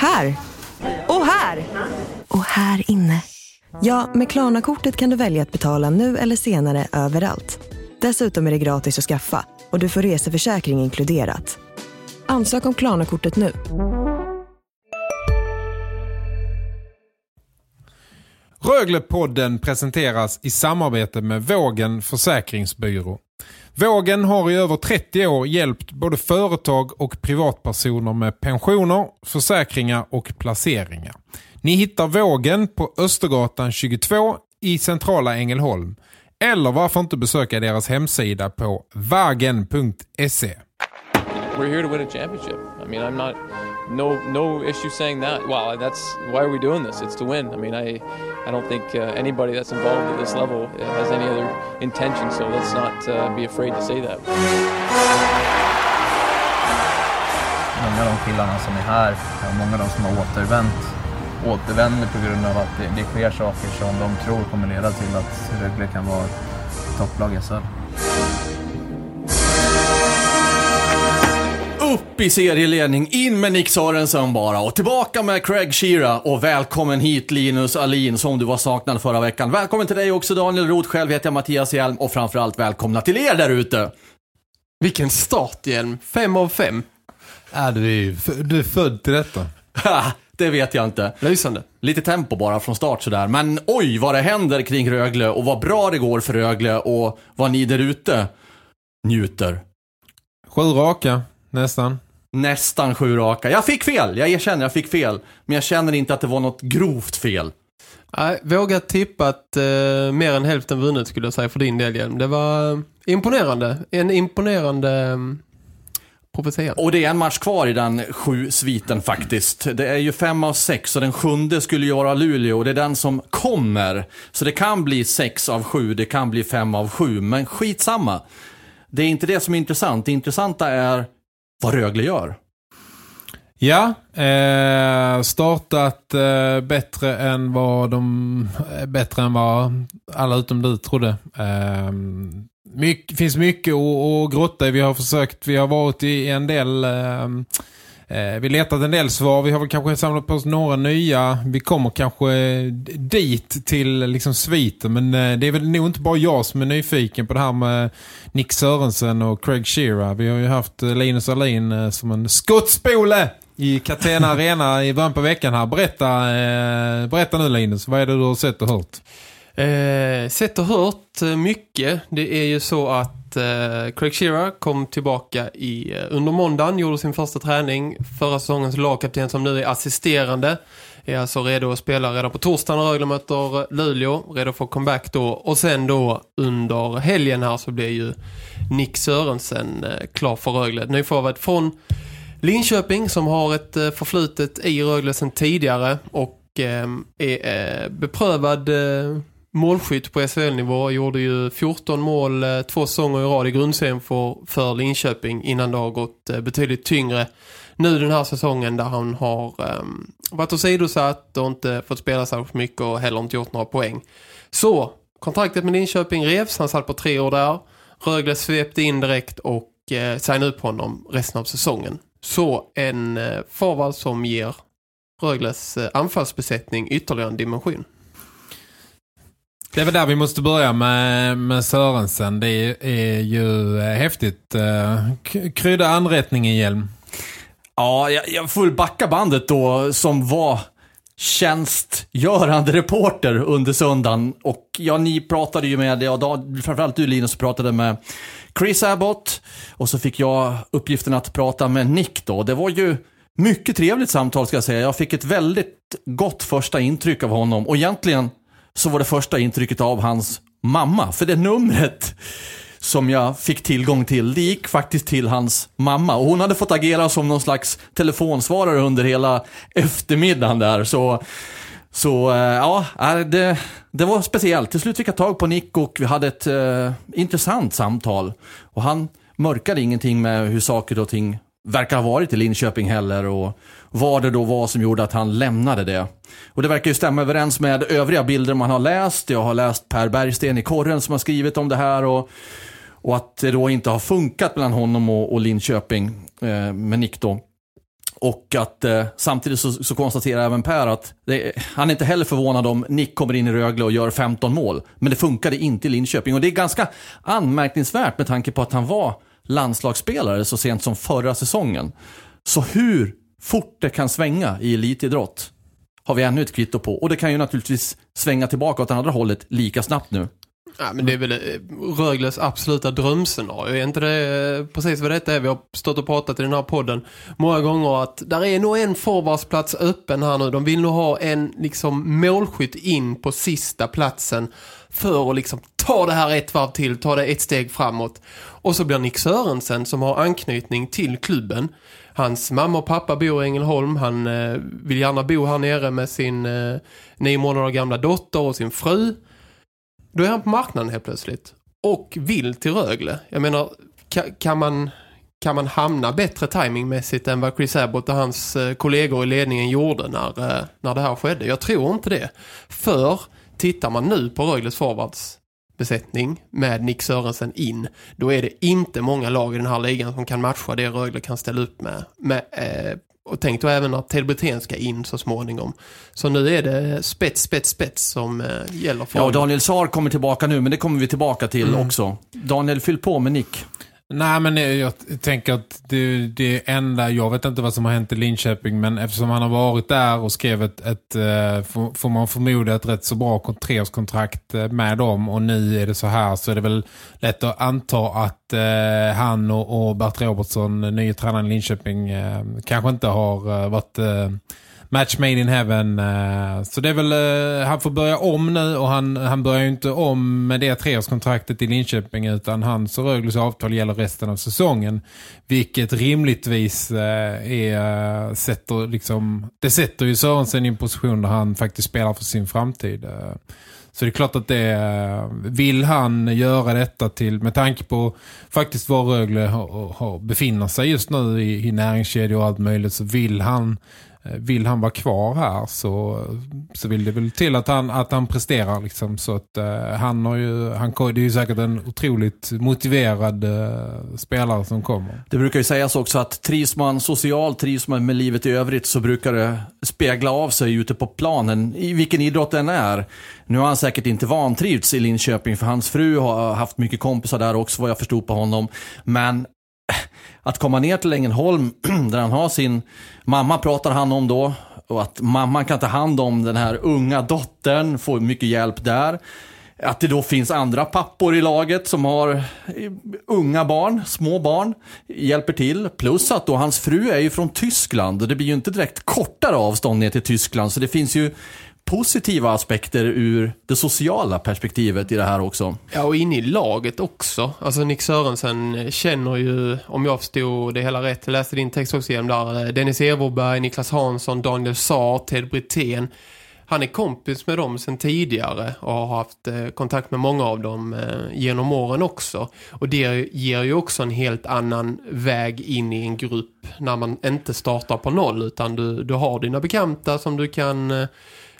Här! Och här! Och här inne. Ja, med Klarna-kortet kan du välja att betala nu eller senare överallt. Dessutom är det gratis att skaffa och du får reseförsäkring inkluderat. Ansök om Klarna-kortet nu. Röglepodden presenteras i samarbete med Vågen Försäkringsbyrå. Vågen har i över 30 år hjälpt både företag och privatpersoner med pensioner, försäkringar och placeringar. Ni hittar Vågen på Östergatan 22 i centrala Ängelholm. Eller varför inte besöka deras hemsida på vagen.se. We're here to win a championship. I mean, I'm not no no issue saying that. Well, that's why are we doing this? It's to win. I mean, I I don't think uh, anybody that's involved at this level uh, has any other intention. So let's not uh, be afraid to say that. Många av de killarna som är här, och många av de som har återvänt, återvänder på grund av att det, det sker saker som de tror kommer leda till att Rögle kan vara topplag i SHL. Upp i serieledning, in med Nick Sörensen bara och tillbaka med Craig Shearer och välkommen hit Linus Alin som du var saknad förra veckan. Välkommen till dig också Daniel Roth, själv heter jag Mattias Hjelm och framförallt välkomna till er där ute. Vilken starthjälm. Fem av fem. Ja, du, är, du är född till detta. Det vet jag inte. Lysande. Lite tempo bara från start sådär. Men oj vad det händer kring Rögle och vad bra det går för Rögle och vad ni där ute njuter. Sju raka, nästan. Nästan sju raka. Jag fick fel, jag erkänner jag fick fel. Men jag känner inte att det var något grovt fel. Nej, vågat tippat eh, mer än hälften vunnet skulle jag säga för din del Hjelm. Det var eh, imponerande. En imponerande eh, profetia. Och det är en match kvar i den sju sviten faktiskt. Det är ju fem av sex och den sjunde skulle ju vara Luleå och det är den som kommer. Så det kan bli sex av sju, det kan bli fem av sju, men skitsamma. Det är inte det som är intressant. Det intressanta är vad Rögle gör. Ja, eh, startat eh, bättre än vad de eh, bättre än vad alla utom du trodde. Eh, mycket, finns mycket att, grotta i. Vi har försökt, vi har varit i en del eh, vi har letat en del svar. Vi har väl kanske samlat på oss några nya. Vi kommer kanske dit till liksom sviten. Men eh, det är väl nog inte bara jag som är nyfiken på det här med Nick Sörensen och Craig Shearer. Vi har ju haft eh, Linus Alin eh, som en skottspole i Catena Arena i början på veckan här. Berätta, eh, berätta nu Linus, vad är det du har sett och hört? Eh, sett och hört eh, mycket. Det är ju så att eh, Craig Shearer kom tillbaka i, eh, under måndagen, gjorde sin första träning. Förra säsongens lagkapten som nu är assisterande. Är alltså redo att spela redan på torsdagen när Rögle möter eh, Luleå. Redo för comeback då. Och sen då under helgen här så blir ju Nick Sörensen eh, klar för Rögle. Nyförvärvad från Linköping som har ett eh, förflutet i Rögle sedan tidigare och eh, är eh, beprövad eh, målskytt på SHL-nivå. Gjorde ju 14 mål eh, två säsonger i rad i grundserien för, för Linköping innan det har gått eh, betydligt tyngre nu den här säsongen där han har um, varit åsidosatt och inte fått spela särskilt mycket och heller inte gjort några poäng. Så, kontraktet med Linköping revs. Han satt på tre år där. Rögle svepte in direkt och eh, signade upp honom resten av säsongen. Så en eh, forward som ger Rögles eh, anfallsbesättning ytterligare en dimension. Det är väl där vi måste börja med, med Sörensen. Det är, är ju eh, häftigt. Eh, krydda anrättningen Hjelm. Ja, jag, jag får väl backa bandet då som var tjänstgörande reporter under söndagen. Och ja, ni pratade ju med, ja, då, framförallt du Linus pratade med Chris Abbott. Och så fick jag uppgiften att prata med Nick då. Det var ju mycket trevligt samtal ska jag säga. Jag fick ett väldigt gott första intryck av honom. Och egentligen så var det första intrycket av hans mamma. För det numret som jag fick tillgång till, det gick faktiskt till hans mamma. Och hon hade fått agera som någon slags telefonsvarare under hela eftermiddagen där. Så, så eh, ja, det, det var speciellt. Till slut fick jag tag på Nick och vi hade ett eh, intressant samtal. Och han mörkade ingenting med hur saker och ting verkar ha varit i Linköping heller. Och vad det då var som gjorde att han lämnade det. Och det verkar ju stämma överens med övriga bilder man har läst. Jag har läst Per Bergsten i Korren som har skrivit om det här. Och, och att det då inte har funkat mellan honom och, och Linköping eh, med Nick då. Och att eh, samtidigt så, så konstaterar även Per att det, han är inte heller förvånad om Nick kommer in i Rögle och gör 15 mål. Men det funkade inte i Linköping. Och det är ganska anmärkningsvärt med tanke på att han var landslagsspelare så sent som förra säsongen. Så hur fort det kan svänga i elitidrott har vi ännu ett kvitto på. Och det kan ju naturligtvis svänga tillbaka åt andra hållet lika snabbt nu. Ja, men det är väl eh, Rögles absoluta drömscenario. Är inte det eh, precis vad detta är? Vi har stått och pratat i den här podden många gånger att där är nog en forwardsplats öppen här nu. De vill nog ha en liksom målskytt in på sista platsen för att liksom ta det här ett varv till, ta det ett steg framåt. Och så blir Nick Sörensen som har anknytning till klubben. Hans mamma och pappa bor i Ängelholm. Han eh, vill gärna bo här nere med sin eh, nio månader gamla dotter och sin fru. Då är han på marknaden helt plötsligt. Och vill till Rögle. Jag menar, kan, kan man kan man hamna bättre timingmässigt än vad Chris Abbott och hans eh, kollegor i ledningen gjorde när, eh, när det här skedde? Jag tror inte det. För tittar man nu på Rögles forwards besättning med Nick Sörensen in, då är det inte många lag i den här ligan som kan matcha det Rögle kan ställa upp med. med eh, och tänk då även att Ted Brithén ska in så småningom. Så nu är det spets, spets, spets som eh, gäller för Ja, Daniel Saar kommer tillbaka nu, men det kommer vi tillbaka till Mm. också. Daniel, fyll på med Nick. Nej, men jag, jag tänker att det, det enda, jag vet inte vad som har hänt i Linköping, men eftersom han har varit där och skrev ett, ett eh, får, man förmoda ett rätt så bra treårskontrakt eh, med dem och nu är det så här så är det väl lätt att anta att eh, han och, och Bert Robertsson, eh, nye tränaren i Linköping, eh, kanske inte har varit... Eh, Match made in heaven. Eh, så det är väl, eh, han får börja om nu och han, han börjar ju inte om med det treårskontraktet i Linköping utan hans och Rögles avtal gäller resten av säsongen. Vilket rimligtvis eh, är, sätter liksom, det sätter ju Sörensen i en position där han faktiskt spelar för sin framtid. Så det är klart att det vill han göra detta till med tanke på faktiskt var Rögle har, har, befinner sig just nu i, i näringskedjor och allt möjligt så vill han Eh, vill han vara kvar här så, så vill det väl till att han, att han presterar liksom så att eh, han har ju han, det är ju säkert en otroligt motiverad eh, spelare som kommer. Det brukar ju sägas också att trivs man socialt, trivs man med livet i övrigt så brukar det spegla av sig ute på planen, i vilken idrott den är. Nu har han säkert inte vantrivts i Linköping för hans fru har haft mycket kompisar där också vad jag förstod på honom. Men att komma ner till Ängelholm där han har sin mamma pratar han om då och att mamman kan ta hand om den här unga dottern, får mycket hjälp där. Att det då finns andra pappor i laget som har eh, unga barn, små barn, hjälper till. Plus att då hans fru är ju från Tyskland och det blir ju inte direkt kortare avstånd ner till Tyskland. Så det finns ju positiva aspekter ur det sociala perspektivet i det här också. Ja, och in i laget också. Alltså Nick Sörensen känner ju, om jag förstod det hela rätt, jag läste din text också igen där, eh, Dennis Everberg, Niklas Hansson, Daniel Saar, Ted Brithén. Han är kompis med dem sedan tidigare och har haft eh, kontakt med många av dem eh, genom åren också. Och det ger ju också en helt annan väg in i en grupp när man inte startar på noll utan du, du har dina bekanta som du kan eh,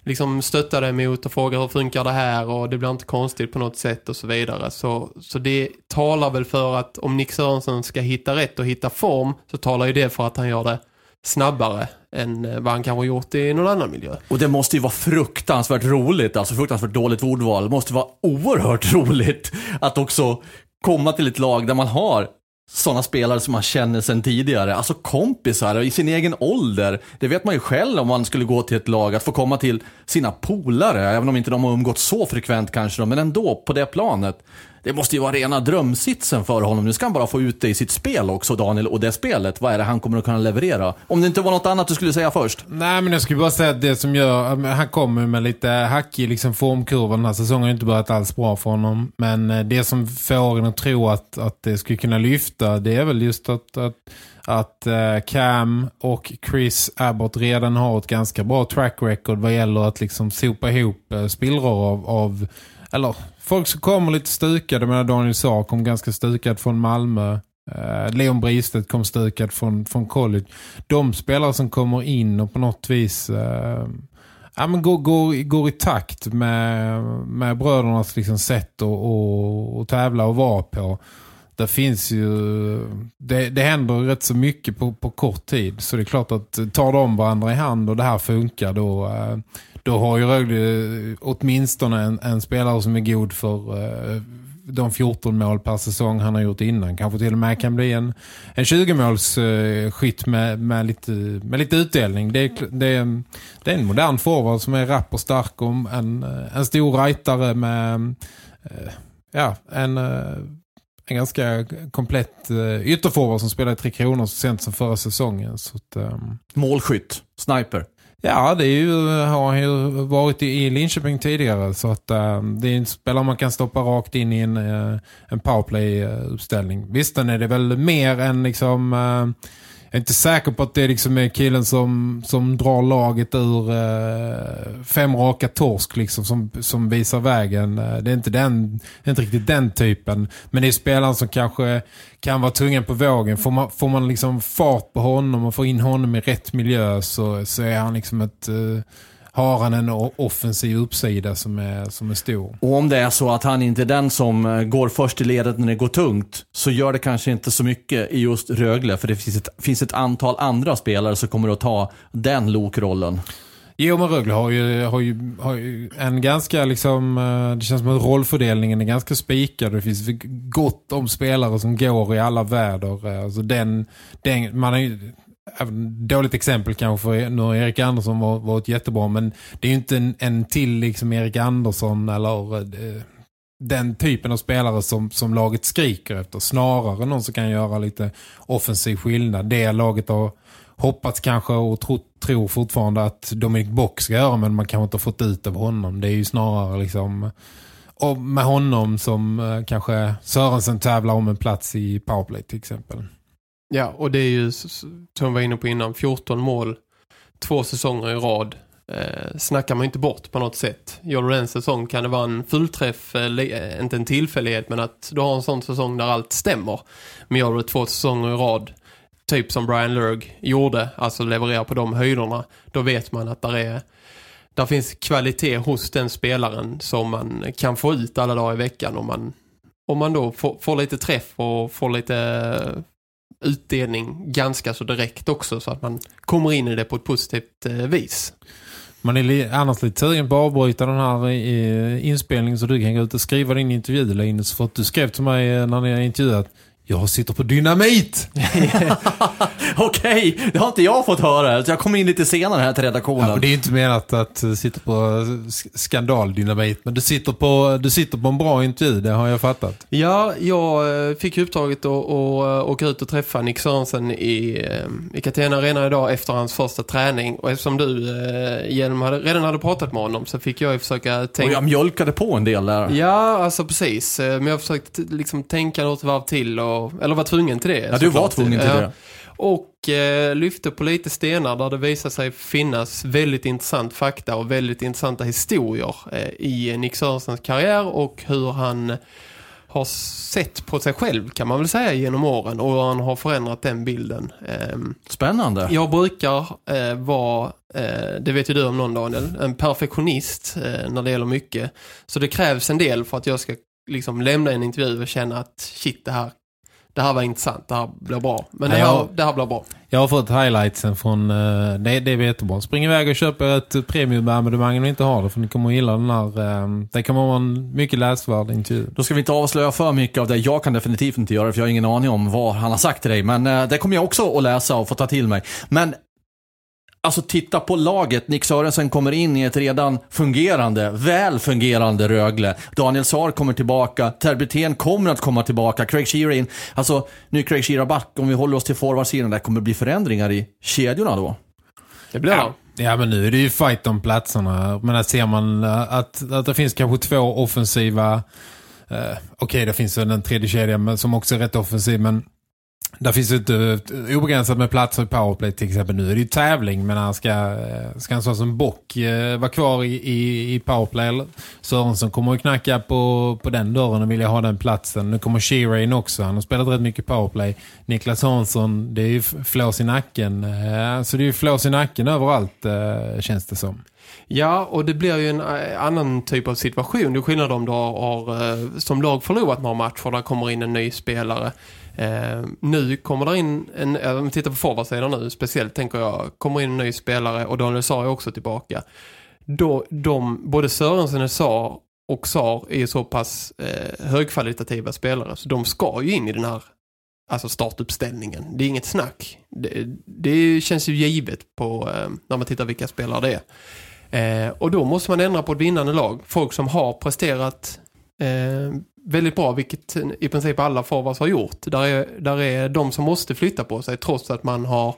liksom stötta dig mot och fråga hur funkar det här och det blir inte konstigt på något sätt och så vidare. Så, så det talar väl för att om Nick Sörensen ska hitta rätt och hitta form så talar ju det för att han gör det snabbare än eh, vad han kanske gjort i någon annan miljö. Och det måste ju vara fruktansvärt roligt, alltså fruktansvärt dåligt ordval. Det måste vara oerhört roligt att också komma till ett lag där man har sådana spelare som man känner sedan tidigare. Alltså kompisar i sin egen ålder. Det vet man ju själv om man skulle gå till ett lag. Att få komma till sina polare, även om inte de har umgått så frekvent kanske. Men ändå, på det planet. Det måste ju vara rena drömsitsen för honom. Nu ska han bara få ut det i sitt spel också, Daniel. Och det spelet, vad är det han kommer att kunna leverera? Om det inte var något annat du skulle säga först. Nej men jag skulle bara säga att det som gör, han kommer med lite hackig liksom formkurva den här säsongen har ju inte börjat alls bra för honom. Men eh, det som får en att tro att, att det skulle kunna lyfta det är väl just att, att, att eh, Cam och Chris Abbott redan har ett ganska bra track record vad gäller att liksom sopa ihop eh, spillror av, av eller folk som kommer lite stukade menar Daniel Saar kom ganska stukad från Malmö. Eh, Leon Bristet kom stukad från, från college. De spelare som kommer in och på något vis eh, ja, men går, går, går i takt med, med brödernas liksom sätt att och, och tävla och vara på. det finns ju det, det händer rätt så mycket på, på kort tid. Så det är klart att tar de varandra i hand och det här funkar då, eh, då har ju Rögle åtminstone en, en spelare som är god för eh, de 14 mål per säsong han har gjort innan. Kanske till och med kan bli en, en 20-måls uh, eh, skytt med, med, lite, med lite utdelning. Det är, det, är, det är en modern forward som är rapp och stark om en, eh, en stor rightare med uh, ja, en, uh, en ganska komplett uh, ytterforward som spelar i Tre Kronor så sent som förra säsongen. Så att, um... Målskytt, sniper. Ja, det är ju, har ju varit i Linköping tidigare så att äh, det är en spelare man kan stoppa rakt in i en, eh, en powerplay-uppställning. Visst, den är det väl mer än liksom... Eh, jag är inte säker på att det liksom är killen som, som drar laget ur eh, fem raka torsk liksom, som, som visar vägen. Eh, det är, inte den, inte riktigt den typen. Men det är spelaren som kanske kan vara tungan på vågen. Får man, får man liksom fart på honom och får in honom i rätt miljö så, så är han liksom ett... Eh, har han en offensiv uppsida som är, som är stor. Och om det är så att han inte är den som eh, går först i ledet när det går tungt så gör det kanske inte så mycket i just Rögle för det finns ett, finns ett antal andra spelare som kommer att ta den lokrollen. Jo, men Rögle har ju, har, ju, har ju en ganska liksom, eh, det känns som att rollfördelningen är ganska spikad. Det finns gott om spelare som går i alla väder. Alltså den, den, man är dåligt exempel kanske för nu har Erik Andersson var, varit jättebra men det är ju inte en, en till liksom Erik Andersson eller eh, den typen av spelare som, som laget skriker efter. Snarare någon som kan göra lite offensiv skillnad. Det laget har hoppats kanske och tro, tror fortfarande att Dominic Bock ska göra men man kanske inte har fått ut av honom. Det är ju snarare liksom och med honom som eh, kanske Sörensen tävlar om en plats i powerplay till exempel. Ja, och det är ju, som vi var inne på innan, 14 mål, två säsonger i rad. Eh, snackar man inte bort på något sätt. Gör du en säsong kan det vara en fullträff, eh, eh, inte en tillfällighet, men att du har en sån säsong där allt stämmer. Men gör du två säsonger i rad, typ som Brian Lurg gjorde, alltså levererar på de höjderna, då vet man att där är där finns kvalitet hos den spelaren som man kan få ut alla dagar i veckan om man, om man då får, får lite träff och får lite utdelning ganska så direkt också så att man kommer in i det på ett positivt eh, vis. Man är annars lite sugen på att avbryta den här eh, inspelningen så du kan gå ut och skriva din intervju Linus för att du skrev till mig eh, när ni har intervjuat jag sitter på dynamit! Okej, okay, det har inte jag fått höra. Jag kommer in lite senare här till redaktionen. Ja, det är inte menat att du sitter på skandaldynamit. Men du sitter, på, du sitter på en bra intervju, det har jag fattat. Ja, jag eh, fick upptaget att, att eh, åka ut och träffa Nick Sörensen i, eh, i Katena Arena idag efter hans första träning. Och eftersom du hade, redan hade pratat med honom så fick jag försöka tänka... Och jag mjölkade på en del där. Ja, alltså precis. Men jag försökte liksom tänka något varv till och eller var tvungen till det. Ja, du var tvungen till det. Och eh, lyfte på lite stenar där det visar sig finnas väldigt intressant fakta och väldigt intressanta historier eh, i Nick Sörensens karriär och hur han har sett på sig själv kan man väl säga genom åren och hur han har förändrat den bilden. Eh, Spännande. Jag brukar eh, vara, eh, det vet ju du om någon Daniel, en perfektionist eh, när det gäller mycket. Så det krävs en del för att jag ska liksom lämna en intervju och känna att shit det här det här var intressant, det här blir bra. Men det, här, det här blir bra. Jag har fått highlightsen från, uh, det, det är jättebra. Spring iväg och köp ett premiumabonnemang om ni inte har det, för ni kommer att gilla den här. Uh, det kommer vara en mycket läsvärd intervju. Då ska vi inte avslöja för mycket av det. Jag kan definitivt inte göra det, för jag har ingen aning om vad han har sagt till dig. Men uh, det kommer jag också att läsa och få ta till mig. Men Alltså titta på laget. Nick Sörensen kommer in i ett redan fungerande, väl fungerande Rögle. Daniel Saar kommer tillbaka. Terbeten kommer att komma tillbaka. Craig Shearer in. Alltså, nu är Craig Shearer back. Om vi håller oss till forwardsidan, där kommer det bli förändringar i kedjorna då. Det blir ja. Ja, men nu är det ju fight om platserna. Men att ser man att, att det finns kanske två offensiva... Eh, Okej, okay, det finns en tredje kedja som också är rätt offensiv, men där finns ju inte eh, obegränsat med platser i powerplay till exempel. Nu är det ju tävling men han ska, eh, ska han så som bock eh, vara kvar i, i, i powerplay. eller? Sörensson kommer att knacka på, på den dörren och vilja ha den platsen. Nu kommer Shearer in också. Han har spelat rätt mycket powerplay. Niklas Hansson, det är ju flås i nacken. Eh, Så det är ju flås i nacken överallt eh, känns det som. Ja, och det blir ju en eh, annan typ av situation. Det är skillnad om du har, har som lag förlorat några matcher. Där kommer in en ny spelare. Eh, nu kommer det in en, eh, om vi tittar på forwardsidan nu speciellt tänker jag, kommer in en ny spelare och Daniel Saar är också tillbaka. Då, de, både Sörensen och Saar och Saar är så pass eh, högkvalitativa spelare så de ska ju in i den här alltså startuppställningen. Det är inget snack. Det, det känns ju givet på eh, när man tittar vilka spelare det är. Eh, och då måste man ändra på ett vinnande lag. Folk som har presterat eh, väldigt bra, vilket i princip alla forwards har gjort. Där är, där är de som måste flytta på sig trots att man har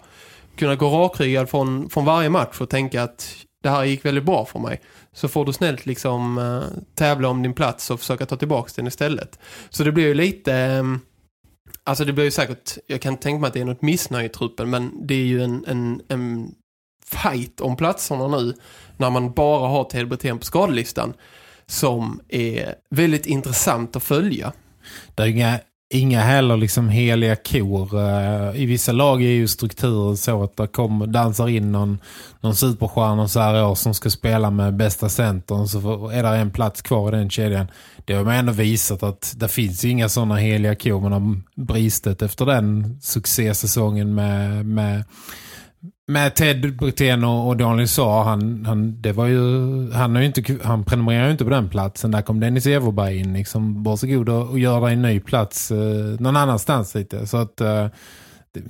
kunnat gå rakryggad från, från varje match och tänka att det här gick väldigt bra för mig. Så får du snällt liksom eh, tävla om din plats och försöka ta tillbaka den istället. Så det blir ju lite... Eh, alltså det blir ju säkert... Jag kan tänka mig att det är något missnöje i truppen men det är ju en, en, en fight om platserna nu när man bara har Ted Brithén på skadelistan som är väldigt intressant att följa. Det är inga, inga heller liksom heliga kor. Eh, I vissa lag är ju strukturen så att det kommer, dansar in någon, någon superstjärna så här år som ska spela med bästa centern så är det en plats kvar i den kedjan. Det har man ändå visat att det finns inga sådana heliga kor. Man har bristet efter den succésäsongen med, med med Ted Brithén och, och Daniel Saar, han, han, det var ju, han, har ju inte, han prenumererar ju inte på den platsen. Där kom Dennis Everberg in. Liksom, varsågod och, och gör dig en ny plats eh, någon annanstans lite. Så att eh, det,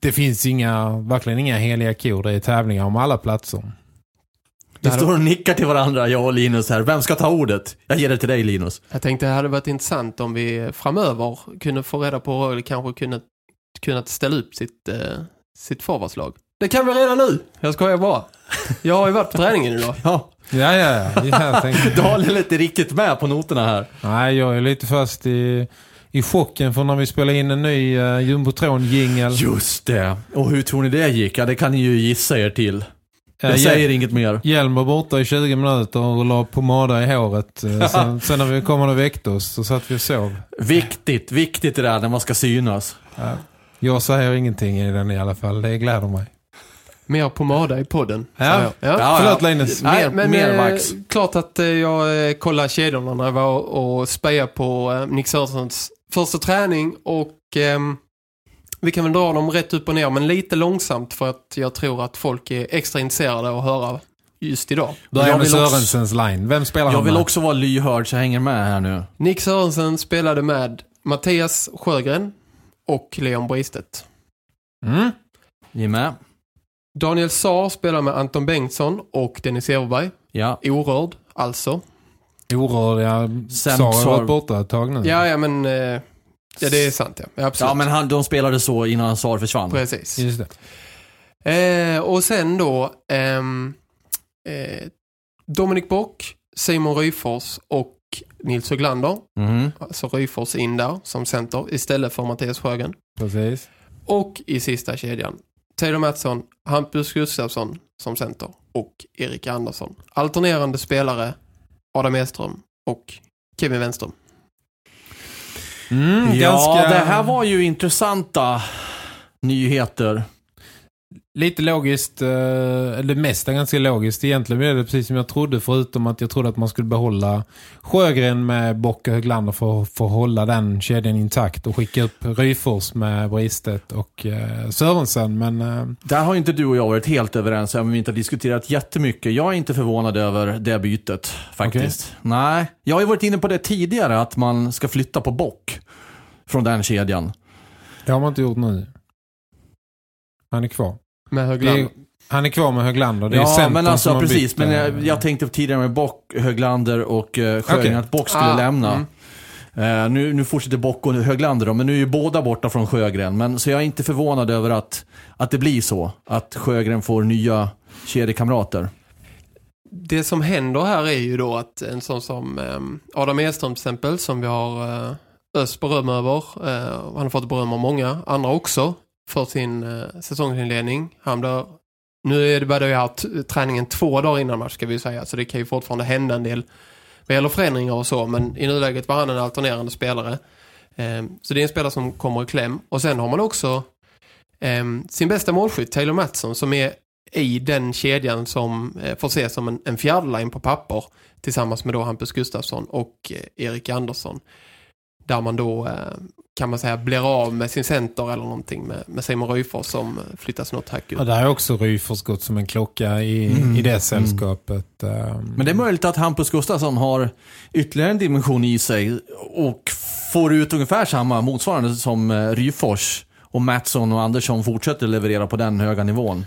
det finns inga, verkligen inga heliga kor. Det är tävlingar om alla platser. Vi står och nickar till varandra, jag och Linus här. Vem ska ta ordet? Jag ger det till dig Linus. Jag tänkte det hade varit intressant om vi framöver kunde få reda på eller kanske kunnat, kunnat ställa upp sitt, eh, sitt forwardslag. Det kan vi redan nu. Jag skojar bara. Jag har ju varit på träningen idag. Ja, Ja, ja, ja. Jag tänkte, Daniel är inte riktigt med på noterna här. nej, jag är lite fast i, i chocken för när vi spelar in en ny uh, Jumbotron-jingel. Just det. Och hur tror ni det gick? Ja, det kan ni ju gissa er till. Jag Eh, säger inget mer. Hjelm var borta i 20 minuter och la pomada i håret. Eh, Sen, sen när vi kom och väckte oss så satt vi och sov. Viktigt, viktigt det där när man ska synas. Jag säger ingenting i den i alla fall. Det gläder mig. Mer pomada i podden. Ja. jag. ja. Ja, Förlåt ja. Linus. Nej, men mer eh, vax. klart att eh, jag eh, kollade kedjorna när jag var och spejade på eh, Nick Sörensons första träning och ehm, vi kan väl dra dem rätt upp och ner men lite långsamt för att jag tror att folk är extra intresserade att höra just idag. Jag med vill också- Sörensens line. Vem spelar Jag han vill med? också vara lyhörd så jag hänger med här nu. Nick Sörensen spelade med Mattias Sjögren och Leon Bristedt. Mm? Ni är med? Daniel Saar spelar med Anton Bengtsson och Dennis Everberg. Ja. Orörd, alltså. Orördiga. Sen Sara har så- varit borta ett tag nu. Ja, ja men... Eh, ja, det är sant, ja. ja absolut. Ja, men han, de spelade så innan Sar försvann. Precis. Just det. Eh, och sen då ehm, eh, Dominik Bock, Simon Ryfors och Nils Höglander. Mhm. Alltså Ryfors in där som center istället för Mattias Sjögren. Precis. Och i sista kedjan Taylor Mattsson, Hampus Gustafsson som center och Erik Andersson. Alternerande spelare Adam Edström och Kevin Wenström. Mm, Ja, ganska... det här var ju intressanta nyheter. Lite logiskt, eh, eller det mesta ganska logiskt. Egentligen blev det precis som jag trodde förutom att jag trodde att man skulle behålla Sjögren med Bock och Höglander för, för att hålla den kedjan intakt och skicka upp Ryfors med Bristet och eh, Sörensen. Men eh, Där har inte du och jag varit helt överens, även om vi inte har diskuterat jättemycket. Jag är inte förvånad över det bytet, faktiskt. Nej, jag har ju varit inne på det tidigare, att man ska flytta på bock från den kedjan. det har man inte gjort nu. Han är kvar. Med Höglander. är, han är kvar med Höglander. Det är ja, men alltså precis. Men eh, jag, jag tänkte tidigare med Bock, Höglander och uh, Sjögren Okej. att Bock skulle Ah, lämna. mm. Eh, nu, nu fortsätter Bock och Höglander då, men nu är ju båda borta från Sjögren. Men, så jag är inte förvånad över att, att det blir så. Att Sjögren får nya kedjekamrater. Det som händer här är ju då att en sån som ehm, Adam Edström till exempel som vi har eh, Öst beröm över. Eh, han har fått beröm av många andra också för sin eh, säsongsinledning. Han blir, nu är det bara det jag har träningen två dagar innan match ska vi säga. Så det kan ju fortfarande hända en del vad gäller förändringar och så. Men i nuläget var han en alternerande spelare. Eh, så det är en spelare som kommer i kläm. Och sen har man också eh, sin bästa målskytt, Taylor Mattsson, som är i den kedjan som eh, får ses som en, en fjärdline på papper tillsammans med då Hampus Gustafsson och eh, Erik Andersson. Där man då eh, kan man säga blir av med sin center eller någonting med, med Simon Ryfors som flyttas något hack upp. Och där är också Ryfors gått som en klocka i, Mm. i det sällskapet. ehm. Men det är möjligt att Hampus Gustafsson har ytterligare en dimension i sig och får ut ungefär samma motsvarande som eh, Ryfors och Mattsson och Andersson fortsätter leverera på den höga nivån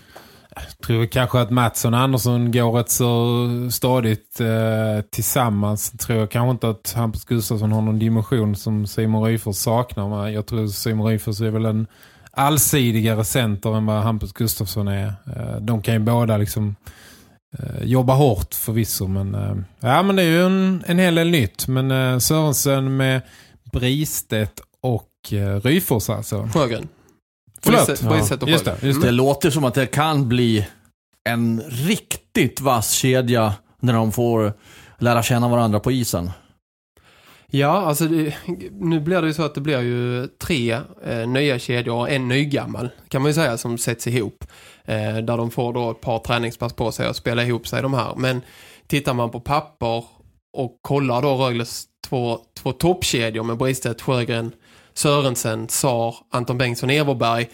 tror kanske att Mattsson och Andersson går rätt så stadigt eh, tillsammans. Tror jag kanske inte att Hampus Gustafsson har någon dimension som Simon Ryfors saknar. Men jag tror Simon Ryfors är väl en allsidigare center än vad Hampus Gustafsson är. Eh, de kan ju båda liksom eh, jobba hårt förvisso. Men, eh, ja, men det är ju en, en hel del nytt. Men eh, Sörensen med Bristet och eh, Ryfors alltså. Sjögren. Förlåt. Briset och Just det, just Mm. Det låter som att det kan bli en riktigt vass kedja när de får lära känna varandra på isen. Ja, alltså det, nu blir det ju så att det blir ju tre eh, nya kedjor och en nygammal kan man ju säga som sätts ihop. Eh, där de får då ett par träningspass på sig att spela ihop sig de här. Men tittar man på papper och kollar då Rögles två, två toppkedjor med Bristet, Sjögren, Sörensen, Sar, Anton Bengtsson, Everberg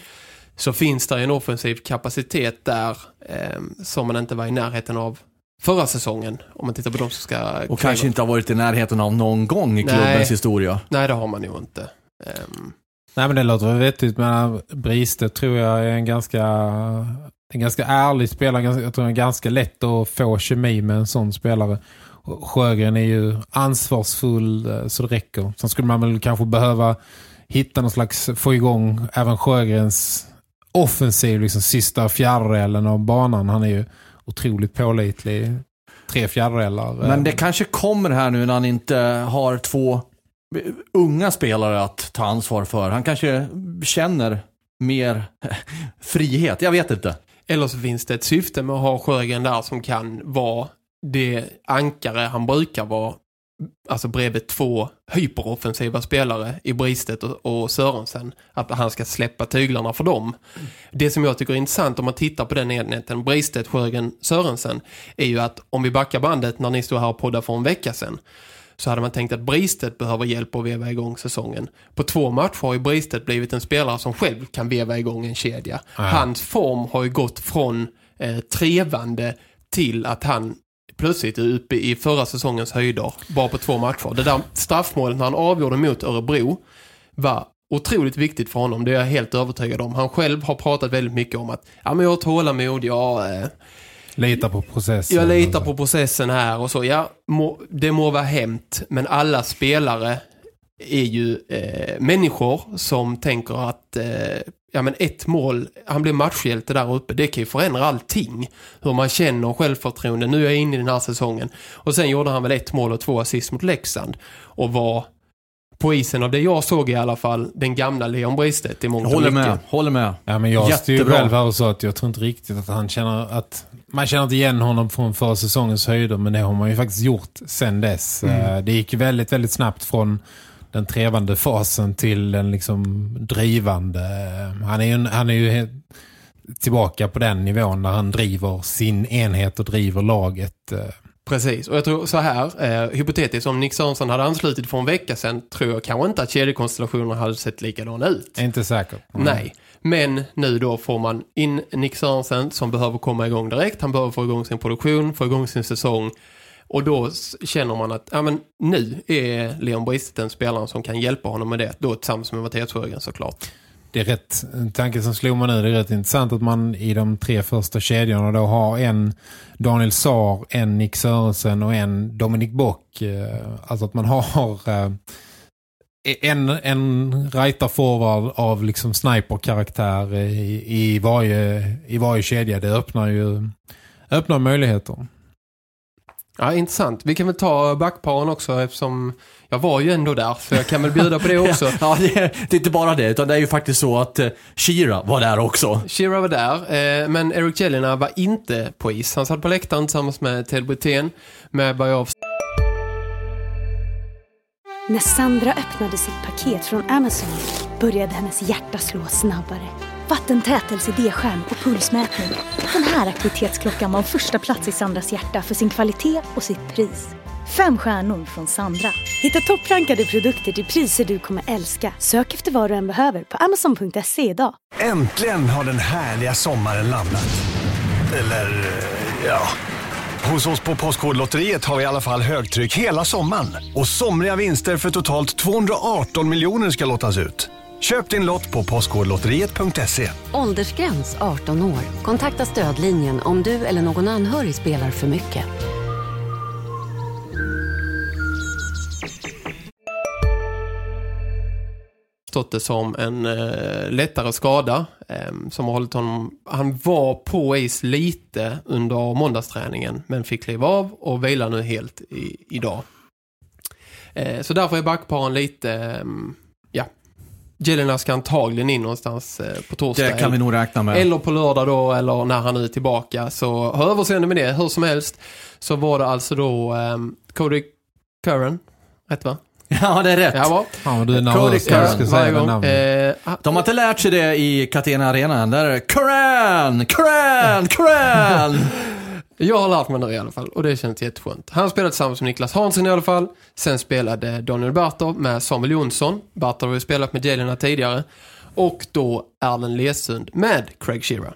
så finns det en offensiv kapacitet där eh, som man inte var i närheten av förra säsongen om man tittar på de som ska Och kliva- kanske inte har varit i närheten av någon gång i klubbens Nej. historia. Nej, det har man ju inte. Ehm, Nej men det låter väl vettigt men Bristet tror jag är en ganska en ganska ärlig spelare. Jag tror det är ganska lätt att få kemi med en sån spelare. Sjögren är ju ansvarsfull eh, så det räcker. Sen skulle man väl kanske behöva hitta någon slags, få igång även Sjögrens offensiv, liksom sista fjärdedelen av banan. Han är ju otroligt pålitlig. Tre fjärdedelar. eh, Men det kanske kommer här nu när han inte har två unga spelare att ta ansvar för. Han kanske känner mer frihet. Jag vet inte. eller så finns det ett syfte med att ha Sjögren där som kan vara det ankare han brukar vara. Alltså bredvid två hyperoffensiva spelare i Bristet och, och Sörensen. Att han ska släppa tyglarna för dem. Det som jag tycker är intressant om man tittar på den enheten, Bristet, Sjögren, Sörensen, är ju att om vi backar bandet när ni stod här och poddade för en vecka sedan så hade man tänkt att Bristet behöver hjälp att veva igång säsongen. På två matcher har ju Bristet blivit en spelare som själv kan veva igång en kedja. Hans form har ju gått från eh, trevande till att han plötsligt är uppe i förra säsongens höjder bara på två matcher. Det där straffmålet när han avgjorde mot Örebro var otroligt viktigt för honom. Det är jag helt övertygad om. Han själv har pratat väldigt mycket om att ja, men jag har tålamod, jag... Eh, Litar på processen. jag litar på processen här och så. Ja, må, det må vara hämt, men alla spelare är ju eh, människor som tänker att eh, ja, men ett mål, han blir matchhjälte där uppe, det kan ju förändra allting. Hur man känner självförtroende. Nu är jag inne i den här säsongen. Och sen gjorde han väl ett mål och två assist mot Leksand. Och var på isen av det jag såg i alla fall, den gamla Leon Bristet i mångt och Håller med. Håller med. Ja, men jag stod själv här och sa att jag tror inte riktigt att han känner att man känner inte igen honom från förra säsongens höjder men det har man ju faktiskt gjort sen dess. Eh, Det gick väldigt, väldigt snabbt från den trevande fasen till den liksom drivande. Han är ju, han är ju tillbaka på den nivån när han driver sin enhet och driver laget. Precis, och jag tror så här, eh, hypotetiskt, om Nick Sörensen hade anslutit för en vecka sedan tror jag kanske inte att kedjekonstellationerna hade sett likadana ut. Inte säkert. Nej, men nu då får man in Nick Sörensen som behöver komma igång direkt. Han behöver få igång sin produktion, få igång sin säsong. Och då känner man att ja, men nu är Leon Brist den spelaren som kan hjälpa honom med det. Då tillsammans med Mattias Sjögren såklart. Det är rätt, en tanke som slog man nu, det är rätt intressant att man i de tre första kedjorna då har en Daniel Saar, en Nick Sörensen och en Dominic Bock. Eh, alltså att man har eh, e-, en, en rightar forward av liksom sniper-karaktär eh, i, i, varje, i varje kedja. Det öppnar ju öppnar möjligheter. Ja, intressant. Vi kan väl ta backparen också eftersom jag var ju ändå där så jag kan väl bjuda på det också. Ja, det är, det är inte bara det, utan det är ju faktiskt så att eh, Shira var där också. Shira var där, eh, men Eric Jelena var inte på is. Han satt på läktaren tillsammans med Ted Brithén med Bajov. När Sandra öppnade sitt paket från Amazon började hennes hjärta slå snabbare. Vattentät LCD-skärm och pulsmätning. Den här aktivitetsklockan var första plats i Sandras hjärta för sin kvalitet och sitt pris. Fem stjärnor från Sandra. Hitta topprankade produkter till priser du kommer älska. Sök efter vad du än behöver på amazon.se idag. Äntligen har den härliga sommaren landat. Eller, eh, ja. Hos oss på Postkodlotteriet har vi i alla fall högtryck hela sommaren. Och somriga vinster för totalt 218 miljoner ska lottas ut. Köp din lott på postkodlotteriet.se. Åldersgräns 18 år. Kontakta stödlinjen om du eller någon anhörig spelar för mycket. Stått det som en eh, lättare skada eh, som har hållit honom... Han var på is lite under måndagsträningen men fick kliva av och vila nu helt i, idag. Eh, så därför är backparen lite... Ja. Jelena ska antagligen in någonstans eh, på torsdag. Det kan vi nog räkna med. Eller på lördag då, eller när han nu är tillbaka. Så ha överseende med det, hur som helst. Så var det alltså då um, Cody Curran, rätt va? Ja, det är rätt. Ja, vad du är Cody nervös du ska Curran, säga gång. namnet. Eh, De har inte lärt sig det i Catena Arena. Där är det Koran, Koran, Koran jag har lärt mig nu i alla fall och det känns jätteskönt. Han spelade tillsammans med Niklas Hansen i alla fall. Sen spelade Daniel Bartov med Samuel Jonsson. Bartov har ju spelat med Jelena tidigare. Och då Erlen Lesund med Craig Shearer.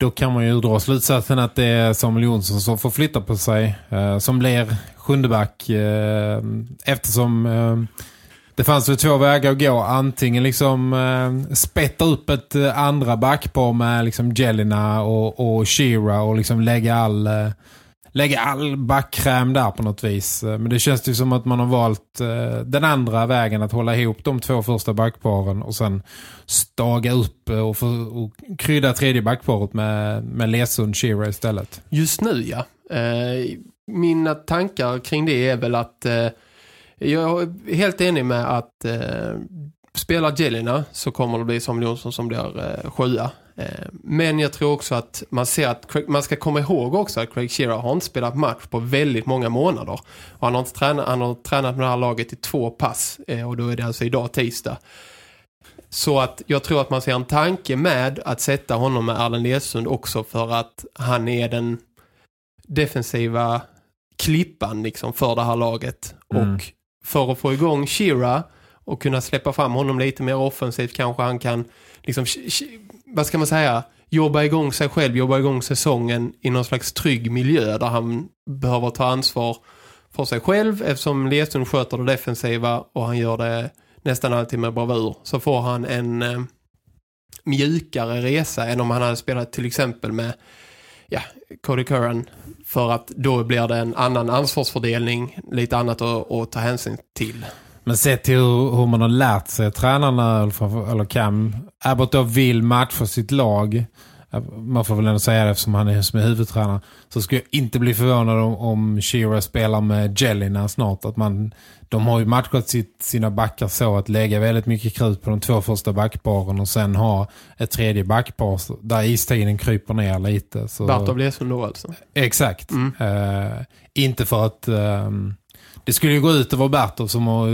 Då kan man ju dra slutsatsen att det är Samuel Jonsson som får flytta på sig. Eh, som blir sjundeback. Eh, eftersom eh, det fanns väl två vägar att gå. Antingen liksom eh, spätta upp ett eh, andra backpar med liksom Jelena och, och Shira och liksom lägga all... Eh, lägga all backkräm där på något vis. Eh, men det känns ju som att man har valt eh, den andra vägen att hålla ihop de två första backparen och sen staga upp eh, och, få, och krydda tredje backparet med, med Lesund Shira istället. Just nu, ja. Eh, mina tankar kring det är väl att eh, jag är helt enig med att eh, spelar Jelena så kommer det bli Samuel Jonsson som blir eh, sjua. Eh, men jag tror också att man ser att Craig, man ska komma ihåg också att Craig Shearer har inte spelat match på väldigt många månader. Och han, har inte tränat, han har tränat med det här laget i två pass eh, och då är det alltså idag tisdag. Så att jag tror att man ser en tanke med att sätta honom med Erlen Lesund också för att han är den defensiva klippan liksom för det här laget. Mm. Och för att få igång Shira och kunna släppa fram honom lite mer offensivt kanske han kan liksom, vad ska man säga, jobba igång sig själv, jobba igång säsongen i någon slags trygg miljö där han behöver ta ansvar för sig själv eftersom Lesund sköter det defensiva och han gör det nästan alltid med bravur. Så får han en eh, mjukare resa än om han hade spelat till exempel med ja, Cody Curran för att då blir det en annan ansvarsfördelning, lite annat att, att ta hänsyn till. Men sett till hur, hur man har lärt sig tränarna eller, eller Cam Abbott då vill matcha sitt lag eh, man får väl ändå säga det eftersom han är som är huvudtränare så skulle jag inte bli förvånad om, om Shira spelar med Jelina snart att man, de har ju matchat sitt, sina backar så att lägga väldigt mycket krut på de två första backparen och sen ha ett tredje backpar där istiden kryper ner lite så... Bartov Lesund då alltså. Exakt. Mm. Eh, inte för att ehm, det skulle ju gå ut över Bertov som har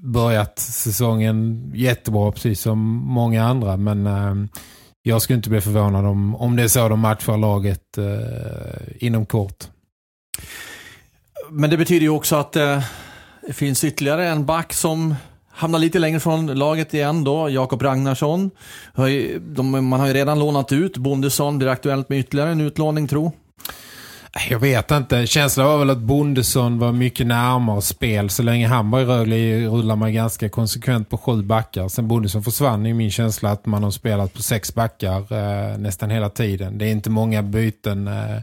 börjat säsongen jättebra precis som många andra men ehm, jag skulle inte bli förvånad om, om det är så de matchar laget eh, inom kort. Men det betyder ju också att eh, det finns ytterligare en back som hamnar lite längre från laget igen då, Jakob Ragnarsson. Man har ju redan lånat ut Bondesson, blir det aktuellt med ytterligare en utlåning tro? Jag vet inte. Känslan var väl att Bondesson var mycket närmare spel. Så länge han var i Rögle rullar man ganska konsekvent på sju backar. Sen Bondesson försvann i min känsla att man har spelat på sex backar eh, nästan hela tiden. Det är inte många byten eh,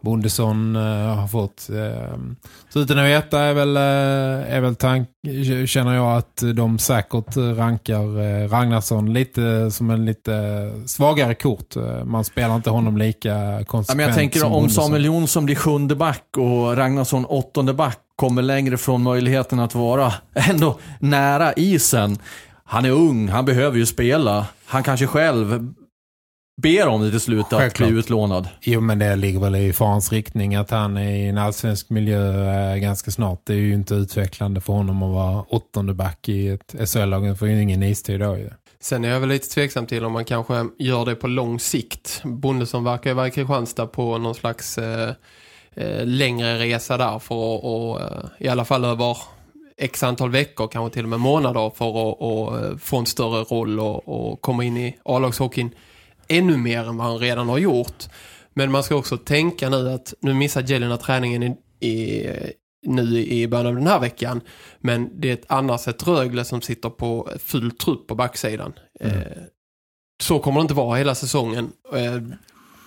Bondesson eh, har fått. Eh, så utan att veta är väl, eh, är väl tank, känner jag att de säkert rankar Ragnarsson lite som en lite svagare kort. Man spelar inte honom lika konsekvent men jag tänker om Bondesson. Samuel Jonsson blir sjunde back och Ragnarsson åttonde back kommer längre från möjligheten att vara ändå nära isen. Han är ung, han behöver ju spela. Han kanske själv ber om det till slut att Självklart. bli utlånad. Jo, men det ligger väl i farans riktning att han är i en allsvensk miljö eh, ganska snart. Det är ju inte utvecklande för honom att vara åttonde back i ett SHL-lag. Han får ju ingen istid då ju. Sen är jag väl lite tveksam till om man kanske gör det på lång sikt. Bondesson verkar ju vara i Kristianstad på någon slags eh, eh, längre resa där för att och, eh, i alla fall över x antal veckor, kanske till och med månader för att och, få en större roll och, och komma in i A-lagshockeyn ännu mer än vad han redan har gjort. Men man ska också tänka nu att nu missar Jelena träningen i, i, nu i början av den här veckan. Men det är ett annars ett Rögle som sitter på full trupp på backsidan. Eh, så kommer det inte vara hela säsongen. Eh,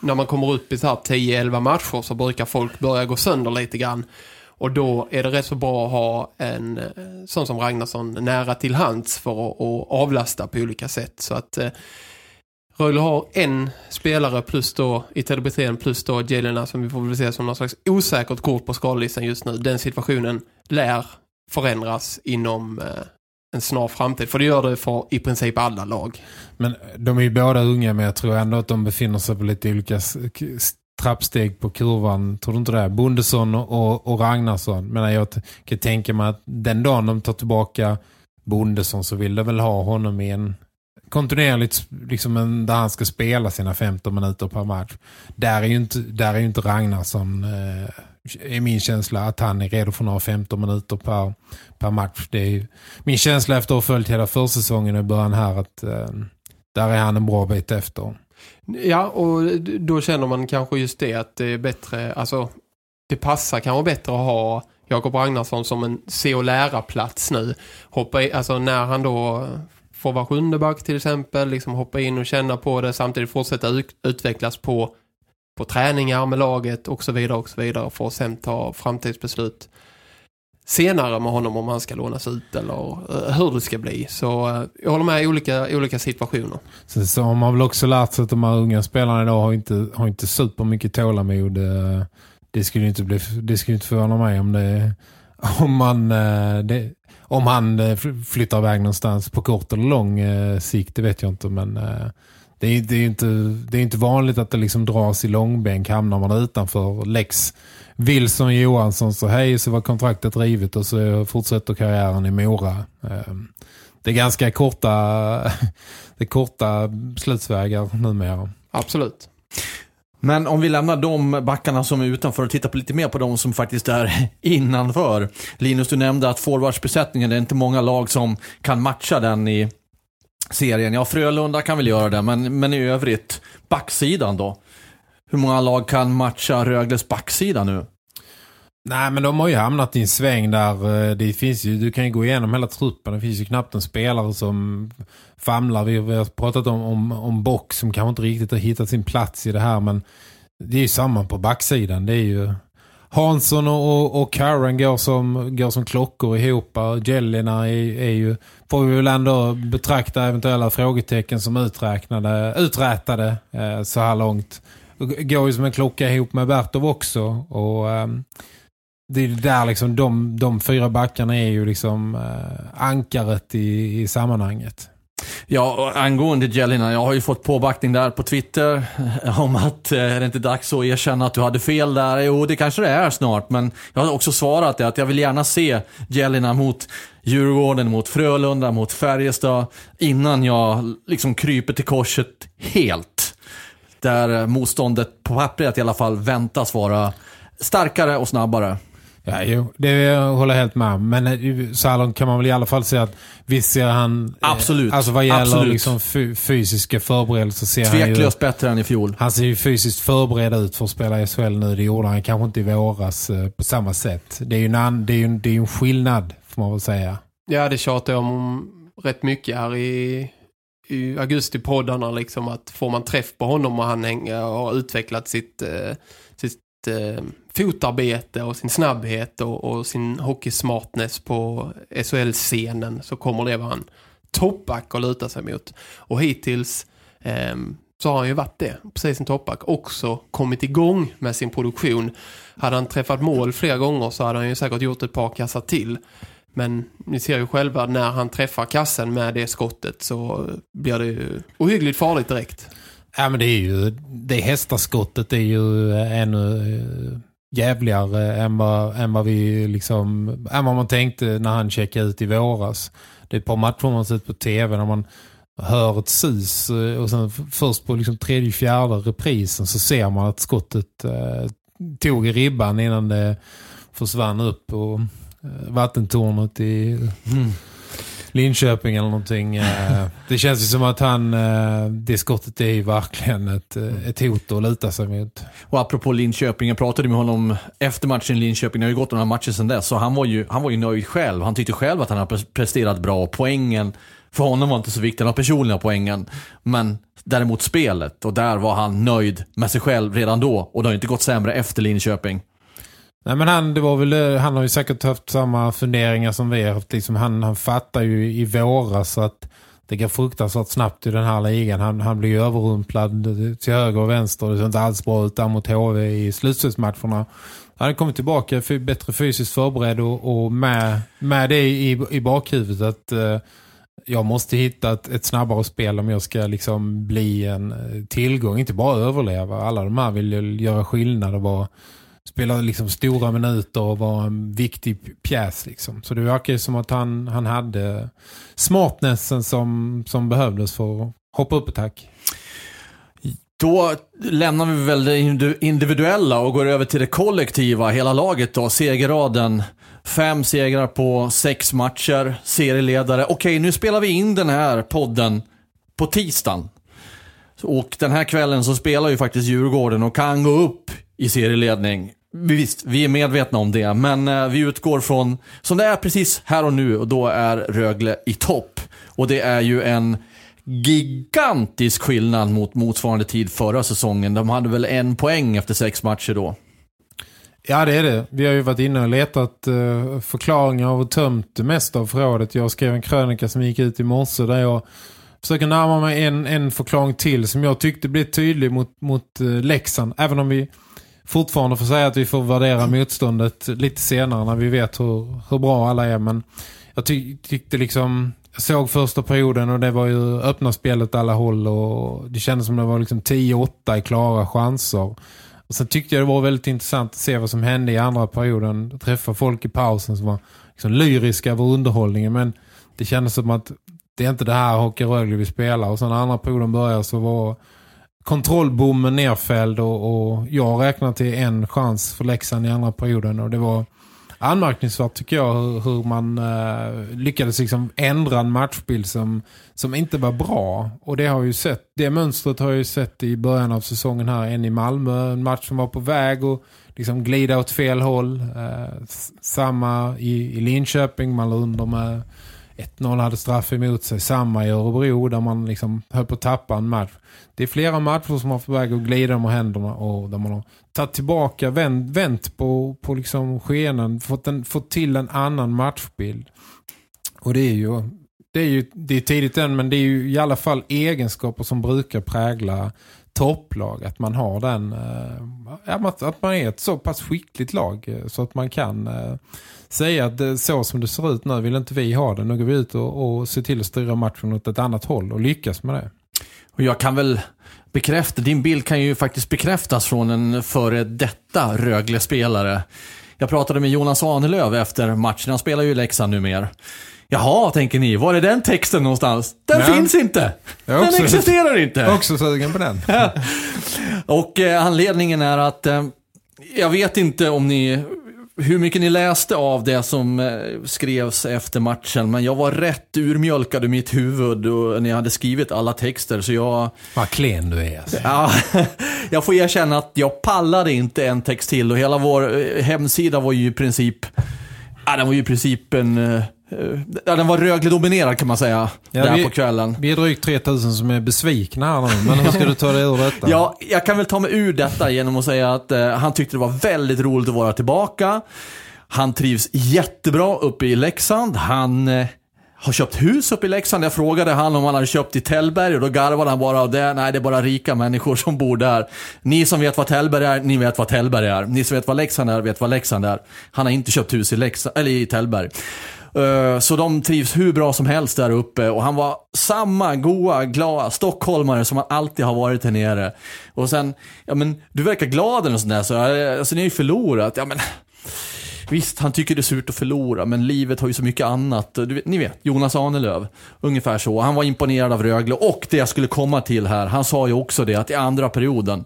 när man kommer upp i så här 10-11 matcher så brukar folk börja gå sönder lite grann. Och då är det rätt så bra att ha en eh, sån som Ragnarsson nära till hands för att, att avlasta på olika sätt. Så att eh, Rögle har en spelare plus då i telebetrén plus då Jelena som vi får väl se som någon slags osäkert kort på skallistan just nu. Den situationen lär förändras inom eh, en snar framtid. För det gör det för i princip alla lag. Men eh, de är ju båda unga men jag tror ändå att de befinner sig på lite olika trappsteg på kurvan. Tror du inte det? Bondesson och, och Ragnarsson. Men jag kan tänka mig att den dagen de tar tillbaka Bondesson så vill de väl ha honom i en kontinuerligt liksom en, där han ska spela sina 15 minuter per match. Där är ju inte, där är ju inte Ragnarsson eh, är min känsla att han är redo för några 15 minuter per, per match. Det är ju min känsla efter att ha följt hela försäsongen i början här att eh, där är han en bra bit efter. Ja, och då känner man kanske just det att det är bättre, alltså det passar kanske bättre att ha Jakob Ragnarsson som en se- och lära-plats nu. Hoppa i, alltså när han då får vara sjunde back till exempel, liksom hoppa in och känna på det, samtidigt fortsätta utvecklas på, på träningar med laget och så vidare och så vidare för att sen ta framtidsbeslut senare med honom om han ska lånas ut eller eh, hur det ska bli. Så eh, jag håller med i olika, olika situationer. Sen så har man väl också lärt sig att de här unga spelarna idag har inte, har inte super mycket tålamod. Eh, det skulle inte bli, det skulle inte förvåna mig om det om man det, om han eh, flyttar iväg någonstans på kort eller lång eh, sikt, det vet jag inte men eh, det är, det är inte det är inte vanligt att det liksom dras i långbänk hamnar man utanför Lex Wilson Johansson så hej så var kontraktet rivet och så fortsätter karriären i Mora. Eh, Det är ganska korta det är korta slutsvägar numera. Absolut. Men om vi lämnar de backarna som är utanför och tittar på lite mer på de som faktiskt är innanför. Linus, du nämnde att forwardsbesättningen, det är inte många lag som kan matcha den i serien. Ja, Frölunda kan väl göra det, men, men i övrigt, backsidan då? Hur många lag kan matcha Rögles backsida nu? Nej men de har ju hamnat i en sväng där eh, det finns ju, du kan ju gå igenom hela truppen. Det finns ju knappt en spelare som famlar. Vi vi har pratat om, om, om Bock som kanske inte riktigt har hittat sin plats i det här men det är ju samma på backsidan. Det är ju Hansson och, och, och Karen går som, går som klockor ihop. Jellina är, är ju, får vi väl ändå betrakta eventuella frågetecken som uträknade, uträtade eh, så här långt. Går ju som en klocka ihop med Bertov också och Eh, det är där liksom de, de fyra backarna är ju liksom eh, ankaret i, i sammanhanget. Ja, och angående Jelina, jag har ju fått påbackning där på Twitter eh, om att eh, är det inte dags att erkänna att du hade fel där? Jo, det kanske det är snart, men jag har också svarat det att jag vill gärna se Jelina mot Djurgården, mot Frölunda, mot Färjestad innan jag liksom kryper till korset helt. Där eh, motståndet på pappret i alla fall väntas vara starkare och snabbare. Ja, jo, det håller jag helt med om. Men eh, så här långt kan man väl i alla fall säga att visst ser han... eh, Absolut. Alltså vad gäller Absolut. liksom fy- fysiska förberedelser ser han ju... Tveklöst bättre än i fjol. Han ser ju fysiskt förberedd ut för att spela i SHL nu. Det gjorde han kanske inte i våras eh, på samma sätt. Det är ju en, det är en, det är en skillnad får man väl säga. Ja, det tjatar jag om rätt mycket här i, i augustipoddarna liksom att får man träff på honom och han hänger och har utvecklat sitt, eh, sitt eh, fotarbete och sin snabbhet och, och sin hockeysmartness på SHL-scenen så kommer det vara en toppback att luta sig mot. Och hittills eh, så har han ju varit det, precis som toppback. Också kommit igång med sin produktion. Hade han träffat mål flera gånger så hade han ju säkert gjort ett par kassar till. Men ni ser ju själva när han träffar kassen med det skottet så blir det ju ohyggligt farligt direkt. Ja men det är ju det hästaskottet är ju eh, ännu eh, jävligare än vad, än vad vi liksom än vad man tänkte när han checkade ut i våras. Det är ett par matcher man sett på tv när man hör ett sus eh, och sen först på liksom tredje fjärde reprisen så ser man att skottet eh, tog i ribban innan det försvann upp och eh, vattentornet i mm. Linköping eller någonting. Eh, det känns ju som att han, eh, det skottet är ju verkligen ett, eh, ett hot att luta sig mot. Och apropå Linköping, jag pratade med honom efter matchen i Linköping, det har ju gått några matcher sedan dess, så han var ju, han var ju nöjd själv. Han tyckte själv att han hade presterat bra. Poängen för honom var inte så viktig, den personliga poängen. Men däremot spelet, och där var han nöjd med sig själv redan då. Och det har inte gått sämre efter Linköping. Nej men han, det var väl, eh, han har ju säkert haft samma funderingar som vi har haft. Liksom, han, han fattar ju i våras att det går fruktansvärt snabbt i den här ligan. Han, han blir ju överrumplad till höger och vänster. Det ser inte alls bra ut där mot HV i slutspelsmatcherna. Han har kommit tillbaka för bättre fysiskt förberedd och, och med, med det i, i bakhuvudet att eh, jag måste hitta ett, ett, snabbare spel om jag ska liksom bli en eh, tillgång. Inte bara överleva. Alla de här vill ju göra skillnad och vara spela liksom stora minuter och vara en viktig pjäs liksom. Så det verkar ju som att han, han hade smartnessen som, som behövdes för att hoppa upp ett tack. Då lämnar vi väl det individuella och går över till det kollektiva. Hela laget då, segerraden. Fem segrar på sex matcher, serieledare. Okej, nu spelar vi in den här podden på tisdagen. Och den här kvällen så spelar ju faktiskt Djurgården och kan gå upp i serieledning. Visst, vi är medvetna om det, men eh, vi utgår från som det är precis här och nu och då är Rögle i topp. Och det är ju en gigantisk skillnad mot motsvarande tid förra säsongen. De hade väl en poäng efter sex matcher då. Ja, det är det. Vi har ju varit inne och letat eh, förklaringar och tömt det mesta av förrådet. Jag skrev en krönika som gick ut i morse där jag försöker närma mig en, en förklaring till som jag tyckte blev tydlig mot, mot uh, Leksand. Även om vi fortfarande får säga att vi får värdera motståndet lite senare när vi vet hur, hur bra alla är. Men jag ty tyckte liksom, jag såg första perioden och det var ju öppna spelet alla håll och det kändes som det var liksom 10-8 i klara chanser. Och sen tyckte jag det var väldigt intressant att se vad som hände i andra perioden. Träffa folk i pausen som var liksom lyriska över underhållningen men det kändes som att det är inte det här Hockey Rögle vi spelar. Och sen när andra perioden började så var kontrollbommen nerfälld och, och jag räknar till en chans för Leksand i andra perioden. Och det var anmärkningsvärt tycker jag hur, hur man uh, lyckades liksom ändra en matchbild som, som inte var bra. Och det har ju sett, det mönstret har jag ju sett i början av säsongen här. En i Malmö, en match som var på väg och liksom glida åt fel håll. Uh, samma i, i Linköping, man under med 1-0 hade straff emot sig, samma i Örebro där man liksom höll på att tappa en match det är flera matcher som har fått väg att glida med händerna och där man har tagit tillbaka, vänt, vänt på, på liksom skenen, fått, en, fått till en annan matchbild. Och det är ju det är ju det är tidigt än men det är ju i alla fall egenskaper som brukar prägla topplag. Att man har den eh, att man är ett så pass skickligt lag eh, så att man kan eh, säga att det, så som det ser ut nu vill inte vi ha det. Nu går vi ut och, och ser till att styra matchen åt ett annat håll och lyckas med det. Och jag kan väl bekräfta, din bild kan ju faktiskt bekräftas från en före detta Rögle-spelare. Jag pratade med Jonas Ahnelöv efter matchen, han spelar ju i Leksand numera. Jaha, tänker ni, var är den texten någonstans? Den ja. finns inte! Den också, existerar inte! Också sugen på den. och eh, anledningen är att eh, jag vet inte om ni hur mycket ni läste av det som eh, skrevs efter matchen. Men jag var rätt urmjölkad i mitt huvud och när jag hade skrivit alla texter. Så jag... Vad klen du är. Alltså. Ja, jag får erkänna att jag pallade inte en text till. Och hela vår eh, hemsida var ju i princip... Ja, den var ju i princip en Eh, ja, den var Rögle-dominerad kan man säga, ja, där vi, på kvällen. Vi är drygt 3000 som är besvikna här nu, men hur ska du ta dig ur detta? Ja, jag kan väl ta mig ur detta genom att säga att eh, han tyckte det var väldigt roligt att vara tillbaka. Han trivs jättebra uppe i Leksand. Han, eh, har köpt hus uppe i Leksand. Jag frågade han om han hade köpt i Tällberg och då garvade han bara av det. Nej, det är bara rika människor som bor där. Ni som vet vad Tällberg är, ni vet vad Tällberg är. Ni som vet vad Leksand är, vet vad Leksand är. Han har inte köpt hus i, Leksand, eller i Tällberg. Eh, så de trivs hur bra som helst där uppe och han var samma goa, glada stockholmare som han alltid har varit här nere. Och sen, ja men du verkar glad eller något sånt där, så eh, alltså ni har ju förlorat. Ja men, visst han tycker det är surt att förlora, men livet har ju så mycket annat. Du vet, ni vet, Jonas Ahnelöv, ungefär så. Han var imponerad av Rögle och det jag skulle komma till här, han sa ju också det att i andra perioden,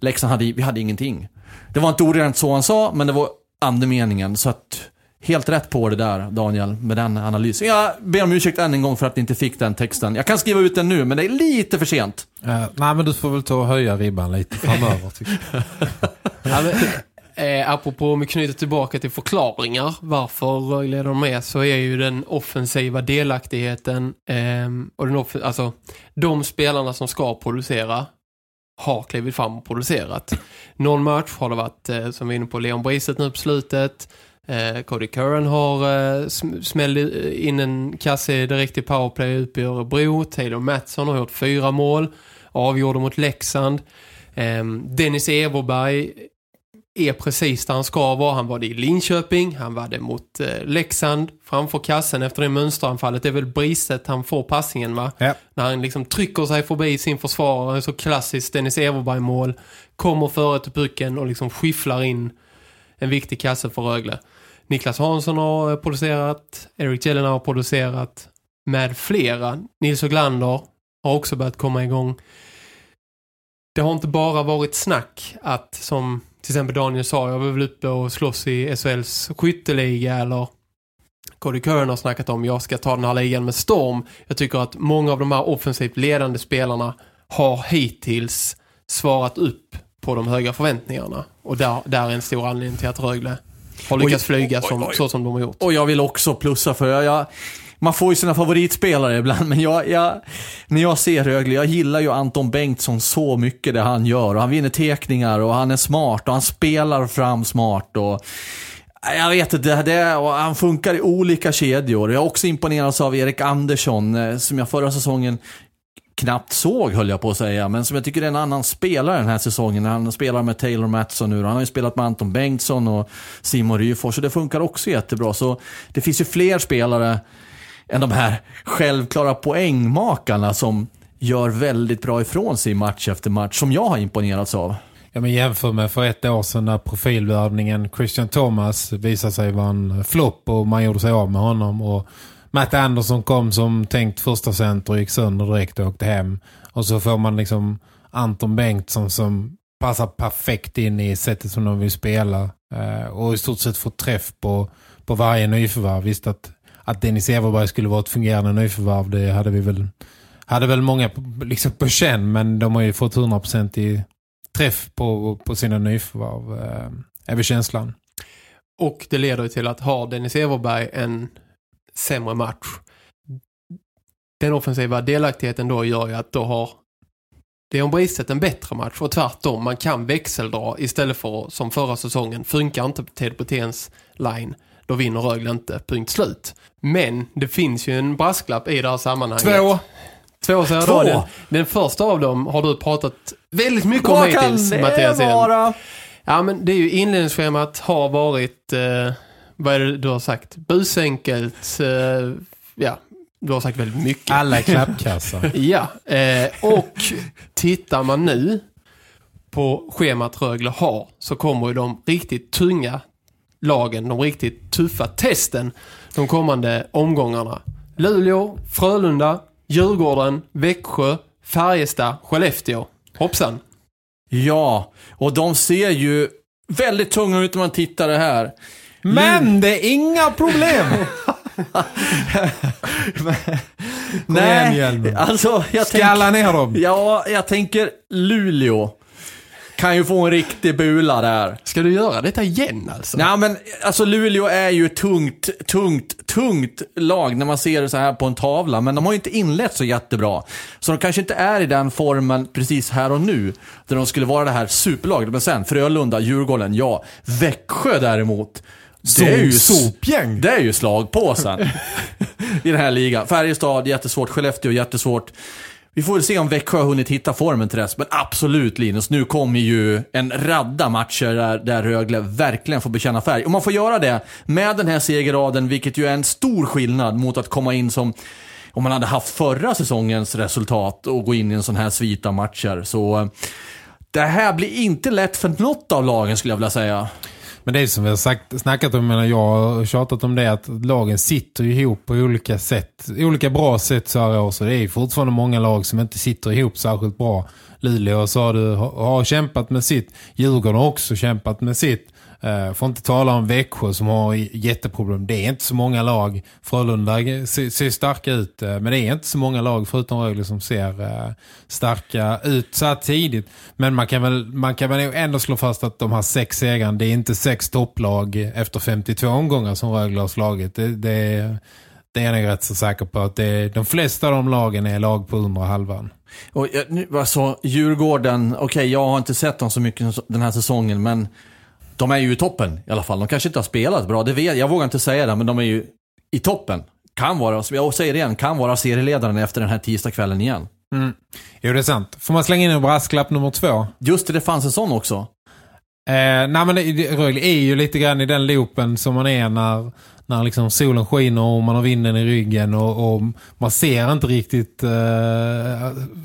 Leksand hade, vi hade ingenting. Det var inte ordagrant så han sa, men det var andemeningen. Så att, helt rätt på det där Daniel, med den analysen. Jag ber om ursäkt än en gång för att ni inte fick den texten. Jag kan skriva ut den nu, men det är lite för sent. Eh, nej, men du får väl ta och höja ribban lite framöver. tycker jag. Ja, men, eh, apropå om vi knyter tillbaka till förklaringar varför Rögle är de med så är ju den offensiva delaktigheten ehm, och den off alltså de spelarna som ska producera har klivit fram och producerat. Någon match har det varit, eh, som vi är inne på, Leon Briset nu på slutet. Eh, Cody Curran har eh, sm- smällt in en kasse direkt i powerplay uppe i Örebro. Taylor Mattsson har gjort fyra mål. Avgjorde mot Leksand. Ehm, Dennis Everberg är precis där han ska vara. Han var det i Linköping, han var det mot eh, Leksand framför kassen efter det mönsteranfallet. Det är väl Briset han får passningen va? Ja. När han liksom trycker sig förbi sin försvarare, så klassiskt Dennis Everberg-mål. Kommer före till pucken och liksom skifflar in en viktig kasse för Rögle. Niklas Hansson har eh, producerat, Erik Jellena har producerat med flera. Nils Oglander har också börjat komma igång. Det har inte bara varit snack att, som till exempel Daniel sa, jag var väl uppe och slåss i SHLs skytteliga eller Cody Curran har snackat om jag ska ta den här ligan med storm. Jag tycker att många av de här offensivt ledande spelarna har hittills svarat upp på de höga förväntningarna. Och där, där är en stor anledning till att Rögle har lyckats Oj, flyga oj, som, oj. så som de har gjort. Och jag vill också plussa för jag, jag man får ju sina favoritspelare ibland, men jag, jag, när jag ser Rögle, jag gillar ju Anton Bengtsson så mycket det han gör. Och han vinner tekningar och han är smart och han spelar fram smart. Och, jag vet inte, det, det, och han funkar i olika kedjor. Jag är också imponerad av Erik Andersson, eh, som jag förra säsongen knappt såg höll jag på att säga, men som jag tycker är en annan spelare den här säsongen. Han spelar med Taylor Mattsson nu. Han har ju spelat med Anton Bengtsson och Simon Ryfors och det funkar också jättebra. Så det finns ju fler spelare än de här självklara poängmakarna som gör väldigt bra ifrån sig match efter match, som jag har imponerats av. Ja, men jämför med för ett år sedan när profilvärvningen Christian Thomas visade sig vara en flopp och man gjorde sig av med honom och Matt Anderson kom som tänkt första center och gick sönder direkt och åkte hem. Och så får man liksom Anton Bengtsson som passar perfekt in i sättet som de vill spela eh, och i stort sett får träff på, på varje nyförvärv. Visst att, att Dennis Everberg skulle vara ett fungerande nyförvärv, det hade vi väl hade väl många liksom på känn men de har ju fått 100% i träff på, på sina nyförvärv eh, är väl känslan. Och det leder ju till att har Dennis Everberg en sämre match. Den offensiva delaktigheten då gör ju att då har Leon Bristet en bättre match och tvärtom, man kan växeldra istället för som förra säsongen. Funkar inte Ted Brothéns line, då vinner Rögle inte, punkt slut. Men det finns ju en brasklapp i det här sammanhanget. Två! Två säger Två. Daniel. Den första av dem har du pratat väldigt mycket om Vad kan hittills, det Mattias. Vara? Ja, men det är ju inledningsschemat har varit, eh, vad är det du har sagt? Busenkelt, eh, ja, du har sagt väldigt mycket. Alla är klappkassa. Ja, eh, och tittar man nu på schemat Rögle har så kommer ju de riktigt tunga lagen, de riktigt tuffa testen de kommande omgångarna. Luleå, Frölunda, Djurgården, Växjö, Färjestad, Skellefteå. Hoppsan. Ja, och de ser ju väldigt tunga ut när man tittar det här. Men det är inga problem! igen, Hjelmen. alltså jag tänker... Skalla ner dem. Ja, jag tänker Luleå. Kan ju få en riktig bula där. Ska du göra detta igen alltså? Nej men alltså Luleå är ju tungt, tungt, tungt lag när man ser det så här på en tavla. Men de har ju inte inlett så jättebra. Så de kanske inte är i den formen precis här och nu. Där de skulle vara det här superlaget. Men sen Frölunda, Djurgården, ja. Växjö däremot. Det är ju sopgäng. Det är ju slagpåsen. i den här ligan. Färjestad, jättesvårt. Skellefteå, jättesvårt. Vi får väl se om Växjö har hunnit hitta formen till dess. Men absolut Linus, nu kommer ju en radda matcher där, där Rögle verkligen får bekänna färg. Och man får göra det med den här segerraden, vilket ju är en stor skillnad mot att komma in som om man hade haft förra säsongens resultat och gå in i en sån här svit av matcher. Så eh, det här blir inte lätt för något av lagen skulle jag vilja säga. Men det är som vi har sagt, snackat om, menar jag har tjatat om det, att lagen sitter ihop på olika sätt, olika bra sätt så här år. Så det är fortfarande många lag som inte sitter ihop särskilt bra. Luleå så har, du, har kämpat med sitt, Djurgården har också kämpat med sitt. Uh, får inte tala om Växjö som har jätteproblem. Det är inte så många lag. Frölunda ser, ser starka ut. Uh, men det är inte så många lag förutom Rögle som ser uh, starka ut så här tidigt. Men man kan, väl, man kan väl ändå slå fast att de här sex segrarna, det är inte sex topplag efter 52 omgångar som Rögle har slagit. Det, det, det är jag rätt så säker på att det, de flesta av de lagen är lag på under halvan. Och, alltså, Djurgården, okej okay, jag har inte sett dem så mycket den här säsongen men de är ju i toppen i alla fall. De kanske inte har spelat bra, det vet jag. vågar inte säga det, men de är ju i toppen. Kan vara, jag säger det igen, kan vara serieledaren efter den här tisdagskvällen igen. Mm. Jo, det är sant. Får man slänga in en brasklapp nummer två? Just det, det fanns en sån också. Eh, nej men Rögle är ju lite grann i den loopen som man är när, när liksom solen skiner och man har vinden i ryggen och, och man ser inte riktigt eh,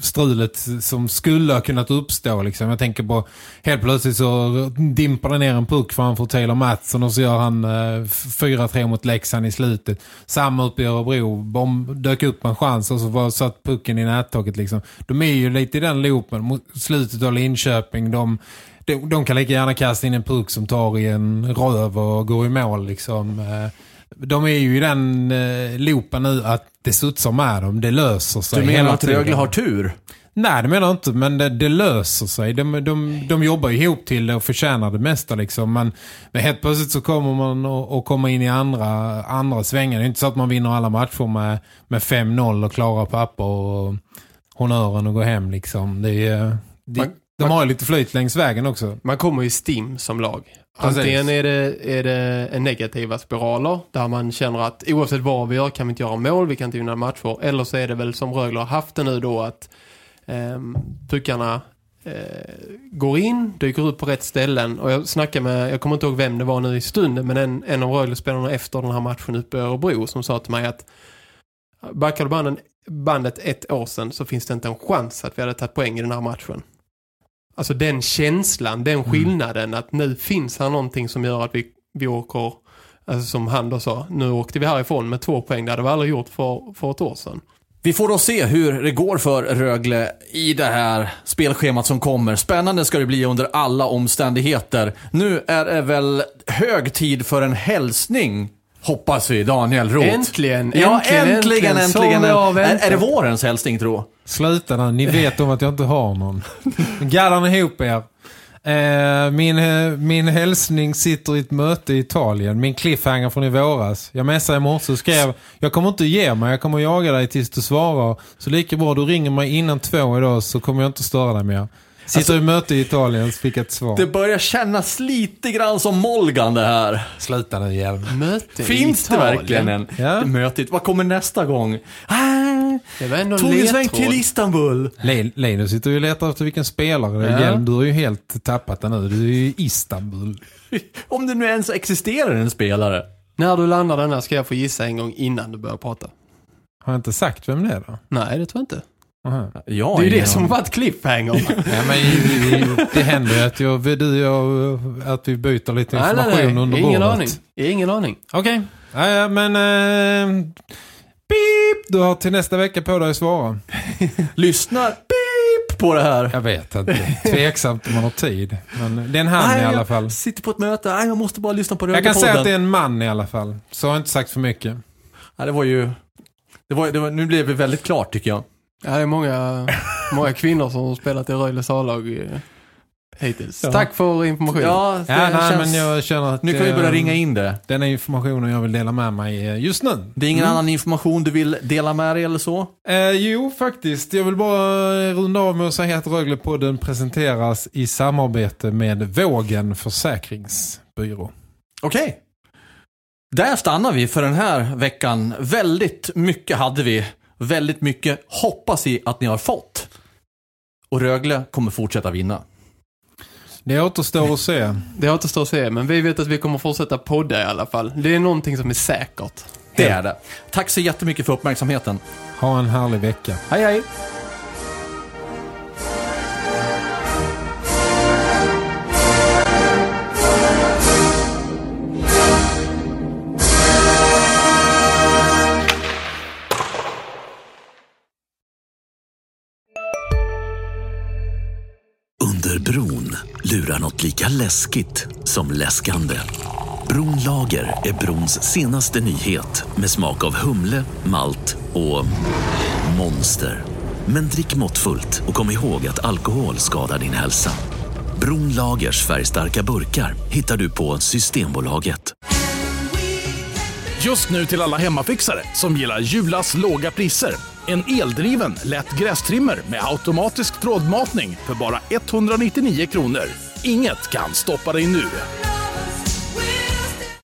strulet som skulle ha kunnat uppstå. Liksom. Jag tänker på helt plötsligt så dimpar det ner en puck framför Taylor Mattsson och så gör han eh, 4-3 mot Leksand i slutet. Samma upp i Örebro, bomb, dök upp en chans och så var satt pucken i nättaket. Liksom. De är ju lite i den loopen mot slutet av Linköping. De de, de kan lika gärna kasta in en puck som tar i en röv och går i mål liksom. Eh, Eh, de är ju i den eh, loopen nu att det studsar med dem. Det löser sig. Du menar att Rögle har tur? Nej, det menar jag inte. Men det, det löser sig. De, de, de jobbar ihop till det och förtjänar det mesta. Liksom. Men, men helt plötsligt så kommer man att komma in i andra, andra svängar. Det är inte så att man vinner alla matcher med, med 5-0 och klarar papper och honören och går hem. Liksom. Det, det, man, de har ju lite flyt längs vägen också. Man kommer ju stim som lag. Antingen är det, är det en negativa spiraler där man känner att oavsett vad vi gör kan vi inte göra mål, vi kan inte vinna matcher. Eller så är det väl som Rögle har haft det nu då att eh, puckarna eh, går in, dyker upp på rätt ställen. Och jag snackar med, jag kommer inte ihåg vem det var nu i stunden, men en, en av Rögle-spelarna efter den här matchen uppe i Örebro som sa till mig att backade banden, bandet ett år sedan så finns det inte en chans att vi hade tagit poäng i den här matchen. Alltså den känslan, den mm. skillnaden mm. att nu finns här någonting som gör att vi, vi åker, alltså som han då sa, nu åkte vi härifrån med två poäng, det hade vi aldrig gjort för, för ett år sedan. Vi får då se hur det går för Rögle i det här spelschemat som kommer. Spännande ska det bli under alla omständigheter. Nu är det väl hög tid för en hälsning Hoppas vi, Daniel Roth. Äntligen, ja, äntligen, äntligen. äntligen. Är, är det vårens hälsning, tror Sluta nu, ni vet om att jag inte har någon. Gallan ihop er. Eh, min, min hälsning sitter i ett möte i Italien. Min cliffhanger från i våras. Jag messade i morse och skrev Jag kommer inte ge mig, jag kommer jaga dig tills du svarar. Så lika bra, du ringer mig innan två idag så kommer jag inte störa dig mer. Sitter alltså, i möte i Italien så fick ett svar. Det börjar kännas lite grann som Molgan det här. Sluta nu igen. Möte Finns det verkligen en ja. möte? Vad kommer nästa gång? Ah, det var ändå Tog en sväng till Istanbul. Linus sitter ju och letar efter vilken spelare det är. Ja. Du har ju helt tappat den nu. Du är ju i Istanbul. Om det nu ens existerar en spelare. När du landar den här ska jag få gissa en gång innan du börjar prata. Har jag inte sagt vem det är då? Nej, det tror jag inte. Ja, det är ju det som har varit cliffhanger. ja, men det händer ju att, jag, du, jag, att vi byter lite information nej, nej, nej. under Ingen bordet. aning. Ingen aning. Okej. Okay. Ja, men... Eh, beep! Du har till nästa vecka på dig att svara. Lyssnar beep på det här. Jag vet inte. Tveksamt om man har tid. Men det är en han nej, i alla fall. Jag sitter på ett möte. Nej, jag måste bara lyssna på det. Jag kan säga att det är en man i alla fall. Så har jag inte sagt för mycket. Ja, det var ju... Det var, det var, nu blev det väldigt klart tycker jag. Ja, det är många, många kvinnor som har spelat i Röjles A-lag hittills. Ja. Tack för informationen. Ja, ja nej, känns... men jag känner att... Nu kan vi börja ringa in det. Den är informationen jag vill dela med mig eh, just nu. Det är ingen mm. annan information du vill dela med dig eller så? Eh, jo, faktiskt. Jag vill bara runda av med att säga att Röglepodden presenteras i samarbete med Vågen Försäkringsbyrå. Okej. Okay. Där stannar vi för den här veckan. Väldigt mycket hade vi. Väldigt mycket hoppas vi att ni har fått. Och Rögle kommer fortsätta vinna. Det återstår att se. Det återstår att se, men vi vet att vi kommer fortsätta podda i alla fall. Det är någonting som är säkert. Det är det. Tack så jättemycket för uppmärksamheten. Ha en härlig vecka. Hej hej! Lurar något lika läskigt som läskande. Bronlager är brons senaste nyhet med smak av humle, malt och monster. Men drick måttfullt och kom ihåg att alkohol skadar din hälsa. Bronlagers färgstarka burkar hittar du på Systembolaget. Just nu till alla hemmafixare som gillar Julas låga priser. En eldriven, lätt grästrimmer med automatisk trådmatning för bara 199 kronor. Inget kan stoppa dig nu.